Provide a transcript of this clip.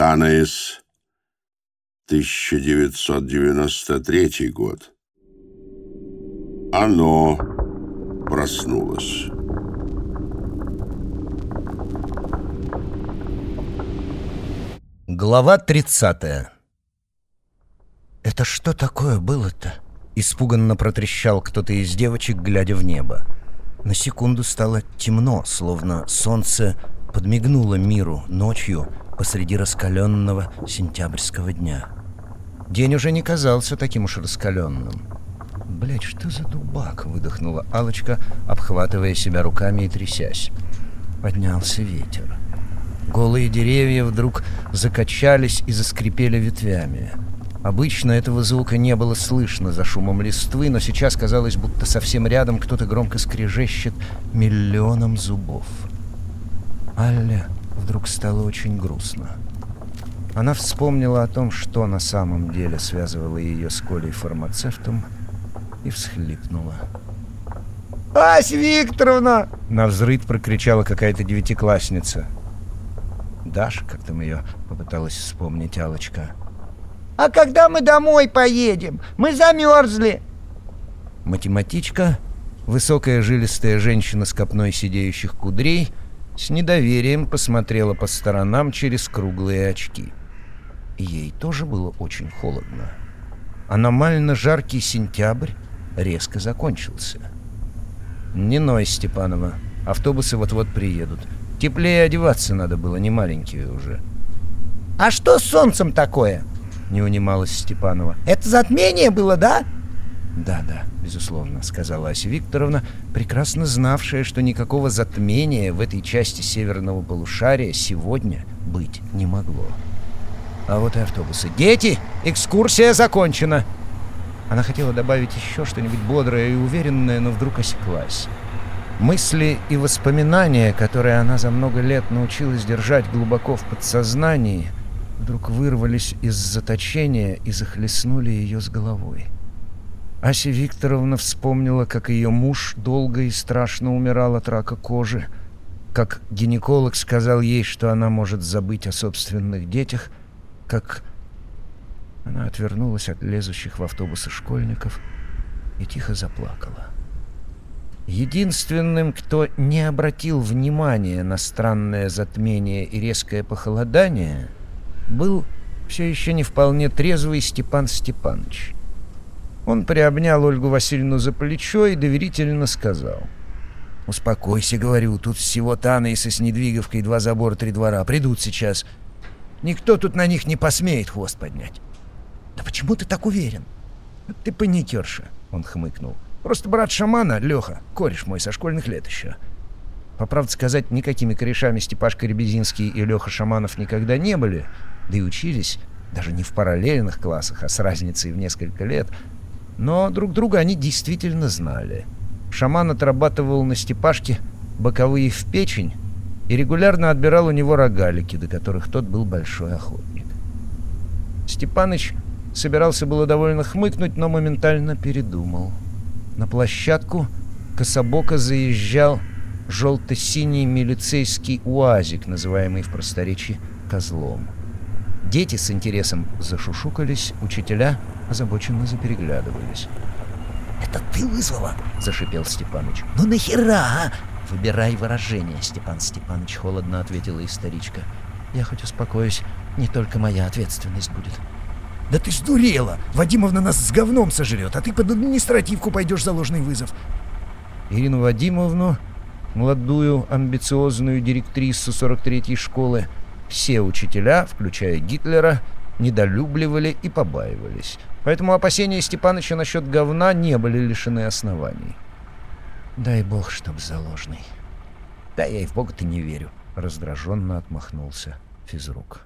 Танаис, 1993 год. Оно проснулось. Глава 30 «Это что такое было-то?» — испуганно протрещал кто-то из девочек, глядя в небо. На секунду стало темно, словно солнце подмигнуло миру ночью посреди раскаленного сентябрьского дня. День уже не казался таким уж раскаленным. Блять, что за дубак?» — выдохнула алочка обхватывая себя руками и трясясь. Поднялся ветер. Голые деревья вдруг закачались и заскрипели ветвями. Обычно этого звука не было слышно за шумом листвы, но сейчас казалось, будто совсем рядом кто-то громко скрежещет миллионом зубов. Алле вдруг стало очень грустно. Она вспомнила о том, что на самом деле связывало ее с Колей-фармацевтом, и всхлипнула. «Ась Викторовна!» — навзрыд прокричала какая-то девятиклассница. Даша, как там ее попыталась вспомнить алочка «А когда мы домой поедем? Мы замерзли!» Математичка, высокая жилистая женщина с копной сидеющих кудрей, с недоверием посмотрела по сторонам через круглые очки. Ей тоже было очень холодно. Аномально жаркий сентябрь резко закончился. «Не ной, Степанова. Автобусы вот-вот приедут. Теплее одеваться надо было, не маленькие уже». «А что с солнцем такое?» — не унималась Степанова. «Это затмение было, да?» «Да, да, безусловно», — сказала Ася Викторовна, прекрасно знавшая, что никакого затмения в этой части северного полушария сегодня быть не могло. А вот и автобусы. «Дети, экскурсия закончена!» Она хотела добавить еще что-нибудь бодрое и уверенное, но вдруг осеклась. Мысли и воспоминания, которые она за много лет научилась держать глубоко в подсознании, вдруг вырвались из заточения и захлестнули ее с головой. Ася Викторовна вспомнила, как ее муж долго и страшно умирал от рака кожи, как гинеколог сказал ей, что она может забыть о собственных детях, как она отвернулась от лезущих в автобусы школьников и тихо заплакала. Единственным, кто не обратил внимания на странное затмение и резкое похолодание, был все еще не вполне трезвый Степан Степанович. Он приобнял Ольгу Васильевну за плечо и доверительно сказал. «Успокойся, говорю, тут всего Тана и со Снедвиговкой два забора, три двора. Придут сейчас. Никто тут на них не посмеет хвост поднять». «Да почему ты так уверен?» «Ты паникерша», — он хмыкнул. «Просто брат шамана, Леха, кореш мой со школьных лет еще». По правде сказать, никакими корешами Степашка Ребезинский и Леха Шаманов никогда не были, да и учились даже не в параллельных классах, а с разницей в несколько лет. Но друг друга они действительно знали. Шаман отрабатывал на Степашке боковые в печень и регулярно отбирал у него рогалики, до которых тот был большой охотник. Степаныч Собирался было довольно хмыкнуть, но моментально передумал. На площадку кособоко заезжал желто-синий милицейский уазик, называемый в просторечии «козлом». Дети с интересом зашушукались, учителя озабоченно запереглядывались. «Это ты вызвала?» — зашипел Степаныч. «Ну нахера, а?» «Выбирай выражение, Степан Степаныч», — холодно ответила историчка. «Я хоть успокоюсь, не только моя ответственность будет». «Да ты сдурела! Вадимовна нас с говном сожрет, а ты под административку пойдешь за ложный вызов!» Ирину Вадимовну, молодую амбициозную директрису 43-й школы, все учителя, включая Гитлера, недолюбливали и побаивались. Поэтому опасения Степаныча насчет говна не были лишены оснований. «Дай бог, чтоб заложный». «Да я и в бога-то не верю», — раздраженно отмахнулся физрук.